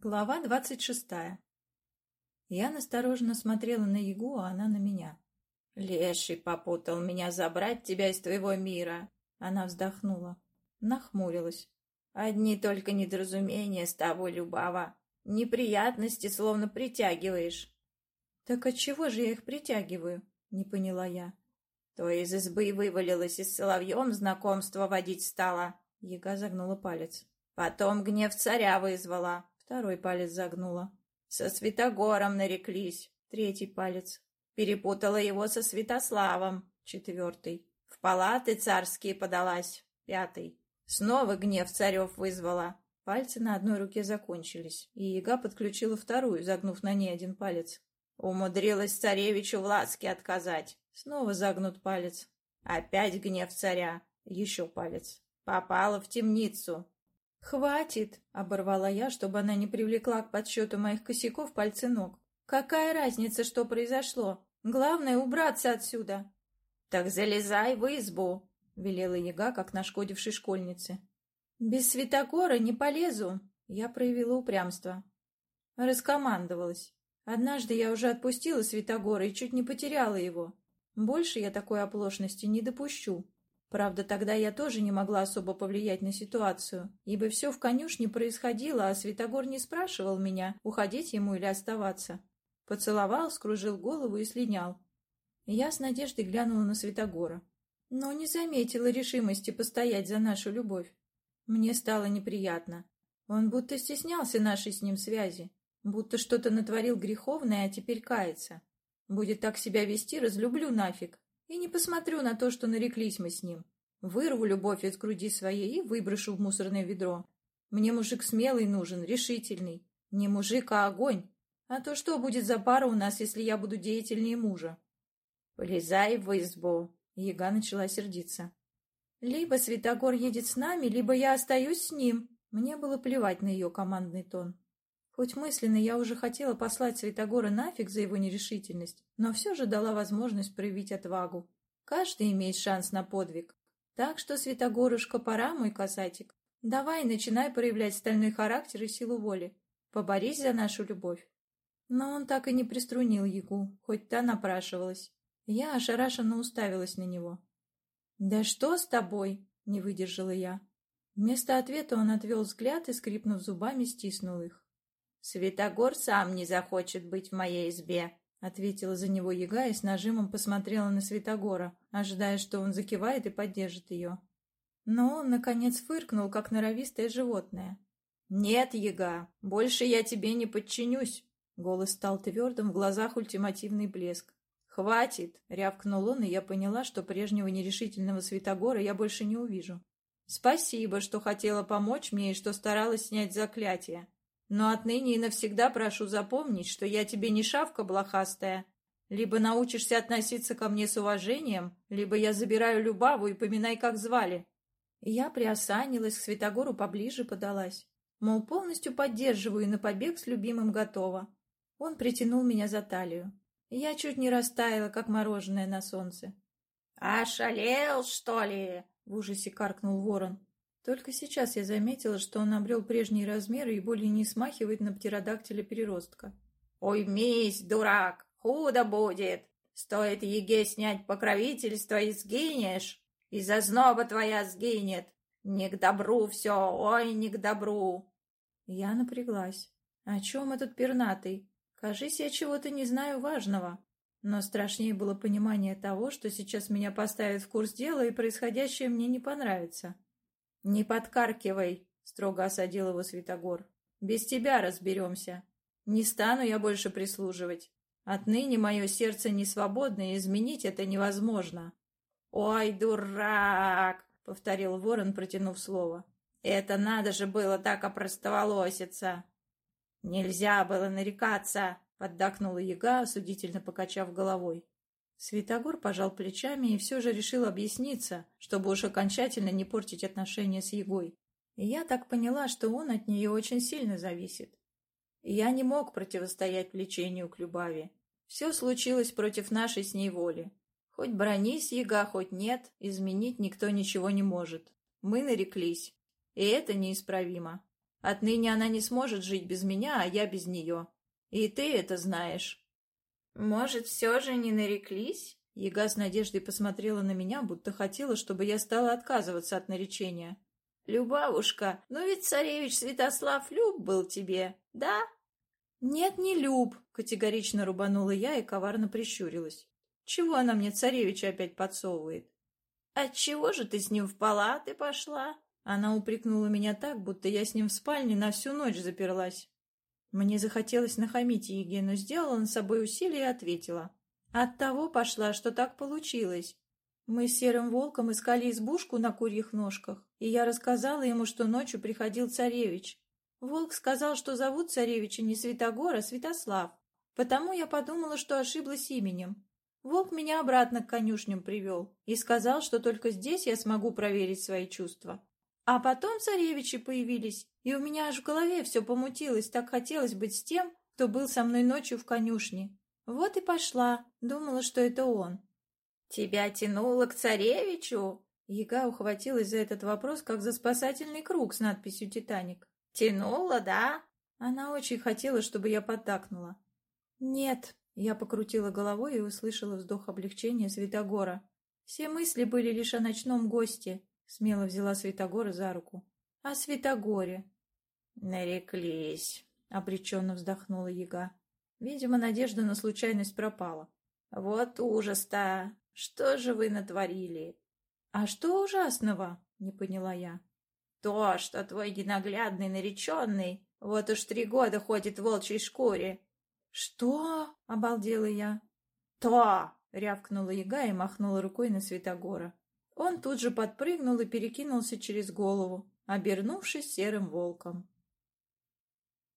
Глава двадцать шестая. Я настороженно смотрела на Ягу, а она на меня. «Леший попутал меня забрать тебя из твоего мира!» Она вздохнула, нахмурилась. «Одни только недоразумения с тобой, Любава. Неприятности словно притягиваешь». «Так отчего же я их притягиваю?» — не поняла я. «То из избы вывалилась и с соловьем знакомство водить стала». Яга загнула палец. «Потом гнев царя вызвала. Второй палец загнула. Со Святогором нареклись. Третий палец. Перепутала его со Святославом. Четвертый. В палаты царские подалась. Пятый. Снова гнев царев вызвала. Пальцы на одной руке закончились, и яга подключила вторую, загнув на ней один палец. Умудрилась царевичу в ласке отказать. Снова загнут палец. Опять гнев царя. Еще палец. Попала в темницу. «Хватит!» — оборвала я, чтобы она не привлекла к подсчету моих косяков пальцы ног. «Какая разница, что произошло? Главное — убраться отсюда!» «Так залезай в избу!» — велела яга, как нашкодившей школьнице. «Без Святогора не полезу!» — я проявила упрямство. Раскомандовалась. Однажды я уже отпустила Святогора и чуть не потеряла его. Больше я такой оплошности не допущу. Правда, тогда я тоже не могла особо повлиять на ситуацию, ибо все в конюшне происходило, а Святогор не спрашивал меня, уходить ему или оставаться. Поцеловал, скружил голову и слинял. Я с надеждой глянула на Святогора, но не заметила решимости постоять за нашу любовь. Мне стало неприятно. Он будто стеснялся нашей с ним связи, будто что-то натворил греховное, а теперь кается. Будет так себя вести, разлюблю нафиг. И не посмотрю на то, что нареклись мы с ним. Вырву любовь из груди своей и выброшу в мусорное ведро. Мне мужик смелый нужен, решительный. Не мужик, а огонь. А то что будет за пара у нас, если я буду деятельнее мужа? Полезай в избу. Яга начала сердиться. Либо Святогор едет с нами, либо я остаюсь с ним. Мне было плевать на ее командный тон. Хоть мысленно я уже хотела послать Святогора нафиг за его нерешительность, но все же дала возможность проявить отвагу. Каждый имеет шанс на подвиг. Так что, Святогорушка, пора, мой касатик. Давай, начинай проявлять стальной характер и силу воли. Поборись за нашу любовь. Но он так и не приструнил Ягу, хоть та напрашивалась. Я ошарашенно уставилась на него. «Да что с тобой?» — не выдержала я. Вместо ответа он отвел взгляд и, скрипнув зубами, стиснул их. «Святогор сам не захочет быть в моей избе», — ответила за него яга и с нажимом посмотрела на Святогора, ожидая, что он закивает и поддержит ее. Но он, наконец, фыркнул, как норовистое животное. «Нет, яга, больше я тебе не подчинюсь», — голос стал твердым, в глазах ультимативный блеск. «Хватит!» — рявкнул он, и я поняла, что прежнего нерешительного Святогора я больше не увижу. «Спасибо, что хотела помочь мне и что старалась снять заклятие. Но отныне и навсегда прошу запомнить, что я тебе не шавка блохастая. Либо научишься относиться ко мне с уважением, либо я забираю Любаву и поминай, как звали. Я приосанилась, к Святогору поближе подалась. Мол, полностью поддерживаю и на побег с любимым готова. Он притянул меня за талию. Я чуть не растаяла, как мороженое на солнце. «Ошалел, что ли?» — в ужасе каркнул ворон. Только сейчас я заметила, что он обрел прежние размеры и более не смахивает на птеродактиля переростка. «Ой, мись, дурак, худо будет! Стоит еге снять покровительство и сгинешь, и зазноба твоя сгинет. Не к добру все, ой, не к добру!» Я напряглась. «О чем этот пернатый? Кажись, я чего-то не знаю важного». Но страшнее было понимание того, что сейчас меня поставят в курс дела, и происходящее мне не понравится. «Не подкаркивай», — строго осадил его Святогор. «Без тебя разберемся. Не стану я больше прислуживать. Отныне мое сердце не свободно, и изменить это невозможно». «Ой, дурак!» — повторил ворон, протянув слово. «Это надо же было так опростоволоситься!» «Нельзя было нарекаться!» — поддакнула яга, осудительно покачав головой. Святогор пожал плечами и все же решил объясниться, чтобы уж окончательно не портить отношения с Егой. И я так поняла, что он от нее очень сильно зависит. Я не мог противостоять влечению к Любави. Все случилось против нашей с ней воли. Хоть бронись, Яга, хоть нет, изменить никто ничего не может. Мы нареклись, и это неисправимо. Отныне она не сможет жить без меня, а я без нее. И ты это знаешь. Может, все же не нареклись? Яга с надеждой посмотрела на меня, будто хотела, чтобы я стала отказываться от наречения. «Любавушка, ну ведь царевич Святослав люб был тебе, да?» «Нет, не люб», — категорично рубанула я и коварно прищурилась. «Чего она мне царевича опять подсовывает?» «Отчего же ты с ним в палаты пошла?» Она упрекнула меня так, будто я с ним в спальне на всю ночь заперлась. Мне захотелось нахамить Еге, но сделала над собой усилие и ответила. От того пошла, что так получилось. Мы с Серым Волком искали избушку на курьих ножках, и я рассказала ему, что ночью приходил царевич. Волк сказал, что зовут царевича не Святогор, а Святослав. Потому я подумала, что ошиблась именем. Волк меня обратно к конюшням привел и сказал, что только здесь я смогу проверить свои чувства. А потом царевичи появились, и у меня аж в голове все помутилось, так хотелось быть с тем, кто был со мной ночью в конюшне. Вот и пошла, думала, что это он. «Тебя тянуло к царевичу?» Яга ухватилась за этот вопрос, как за спасательный круг с надписью «Титаник». «Тянула, да?» Она очень хотела, чтобы я поддакнула. «Нет», — я покрутила головой и услышала вздох облегчения Святогора. Все мысли были лишь о ночном госте, Смело взяла Святогора за руку. «А Святогоре?» «Нареклись», — обреченно вздохнула яга. Видимо, надежда на случайность пропала. «Вот ужас-то! Что же вы натворили?» «А что ужасного?» — не поняла я. «То, что твой ненаглядный нареченный вот уж три года ходит в волчьей шкуре». «Что?» — обалдела я. «То!» — рявкнула яга и махнула рукой на Святогора. Он тут же подпрыгнул и перекинулся через голову, обернувшись серым волком.